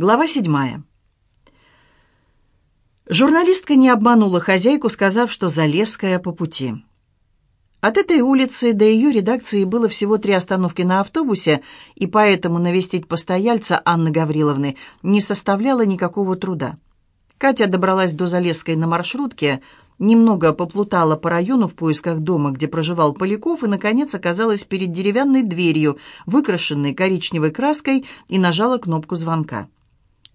Глава седьмая. Журналистка не обманула хозяйку, сказав, что Залесская по пути. От этой улицы до ее редакции было всего три остановки на автобусе, и поэтому навестить постояльца Анны Гавриловны не составляло никакого труда. Катя добралась до Залесской на маршрутке, немного поплутала по району в поисках дома, где проживал Поляков, и, наконец, оказалась перед деревянной дверью, выкрашенной коричневой краской, и нажала кнопку звонка.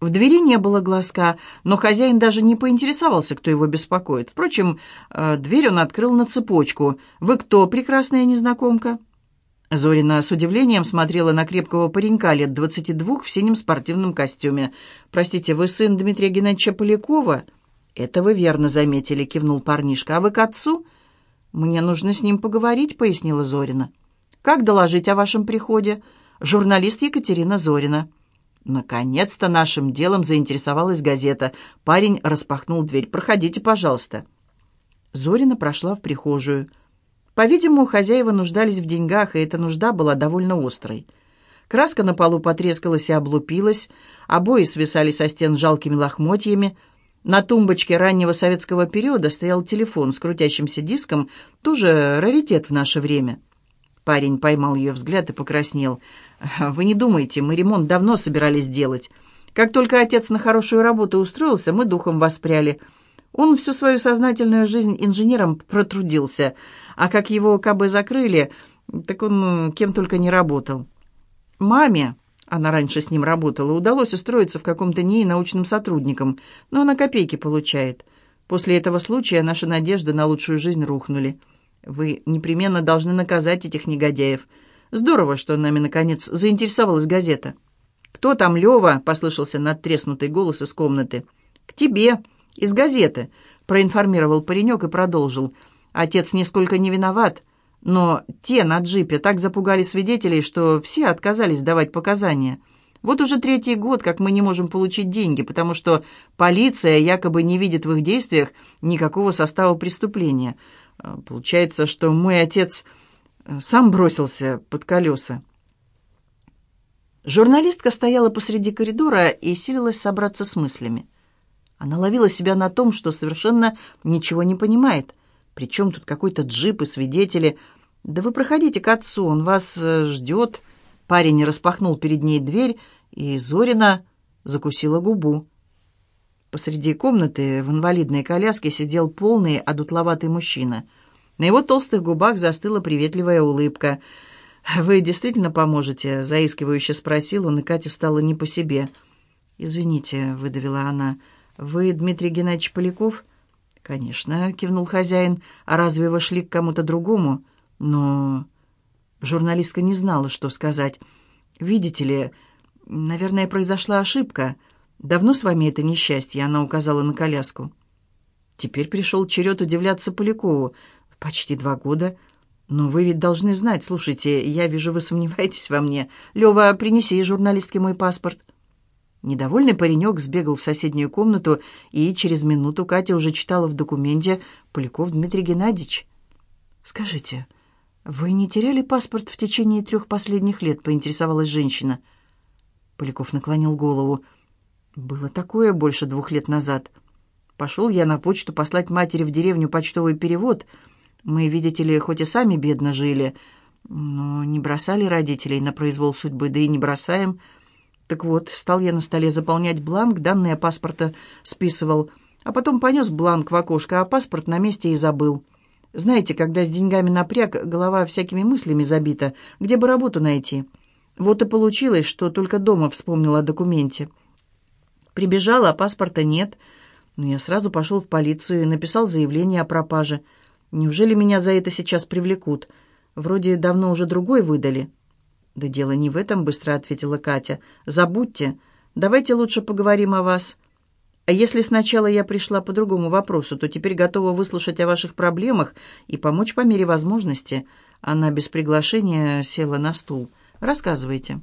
В двери не было глазка, но хозяин даже не поинтересовался, кто его беспокоит. Впрочем, э, дверь он открыл на цепочку. «Вы кто, прекрасная незнакомка?» Зорина с удивлением смотрела на крепкого паренька лет двадцати двух в синем спортивном костюме. «Простите, вы сын Дмитрия Геннадьевича Полякова?» «Это вы верно заметили», — кивнул парнишка. «А вы к отцу?» «Мне нужно с ним поговорить», — пояснила Зорина. «Как доложить о вашем приходе?» «Журналист Екатерина Зорина». Наконец-то нашим делом заинтересовалась газета. Парень распахнул дверь. «Проходите, пожалуйста». Зорина прошла в прихожую. По-видимому, хозяева нуждались в деньгах, и эта нужда была довольно острой. Краска на полу потрескалась и облупилась, обои свисали со стен жалкими лохмотьями. На тумбочке раннего советского периода стоял телефон с крутящимся диском, тоже раритет в наше время. Парень поймал ее взгляд и покраснел. «Вы не думайте, мы ремонт давно собирались делать. Как только отец на хорошую работу устроился, мы духом воспряли. Он всю свою сознательную жизнь инженером протрудился, а как его КБ закрыли, так он кем только не работал. Маме, она раньше с ним работала, удалось устроиться в каком-то НИИ научным сотрудником, но она копейки получает. После этого случая наши надежды на лучшую жизнь рухнули». Вы непременно должны наказать этих негодяев. Здорово, что нами, наконец, заинтересовалась газета. «Кто там, Лева?» — послышался надтреснутый голос из комнаты. «К тебе, из газеты», — проинформировал паренек и продолжил. «Отец нисколько не виноват, но те на джипе так запугали свидетелей, что все отказались давать показания. Вот уже третий год, как мы не можем получить деньги, потому что полиция якобы не видит в их действиях никакого состава преступления». Получается, что мой отец сам бросился под колеса. Журналистка стояла посреди коридора и силилась собраться с мыслями. Она ловила себя на том, что совершенно ничего не понимает. Причем тут какой-то джип и свидетели. «Да вы проходите к отцу, он вас э, ждет». Парень распахнул перед ней дверь, и Зорина закусила губу. Посреди комнаты в инвалидной коляске сидел полный, одутловатый мужчина. На его толстых губах застыла приветливая улыбка. «Вы действительно поможете?» — заискивающе спросил он, и Кате стало не по себе. «Извините», — выдавила она. «Вы Дмитрий Геннадьевич Поляков?» «Конечно», — кивнул хозяин. «А разве вы шли к кому-то другому?» «Но...» Журналистка не знала, что сказать. «Видите ли, наверное, произошла ошибка». «Давно с вами это несчастье?» — она указала на коляску. Теперь пришел черед удивляться Полякову. «Почти два года. Но вы ведь должны знать. Слушайте, я вижу, вы сомневаетесь во мне. Лева, принеси журналистке мой паспорт». Недовольный паренек сбегал в соседнюю комнату, и через минуту Катя уже читала в документе «Поляков Дмитрий Геннадьевич». «Скажите, вы не теряли паспорт в течение трех последних лет?» — поинтересовалась женщина. Поляков наклонил голову. Было такое больше двух лет назад. Пошел я на почту послать матери в деревню почтовый перевод. Мы, видите ли, хоть и сами бедно жили, но не бросали родителей на произвол судьбы, да и не бросаем. Так вот, стал я на столе заполнять бланк, данные паспорта списывал, а потом понес бланк в окошко, а паспорт на месте и забыл. Знаете, когда с деньгами напряг, голова всякими мыслями забита, где бы работу найти. Вот и получилось, что только дома вспомнил о документе. Прибежала, а паспорта нет. Но я сразу пошел в полицию и написал заявление о пропаже. Неужели меня за это сейчас привлекут? Вроде давно уже другой выдали». «Да дело не в этом», — быстро ответила Катя. «Забудьте. Давайте лучше поговорим о вас. А если сначала я пришла по другому вопросу, то теперь готова выслушать о ваших проблемах и помочь по мере возможности». Она без приглашения села на стул. «Рассказывайте».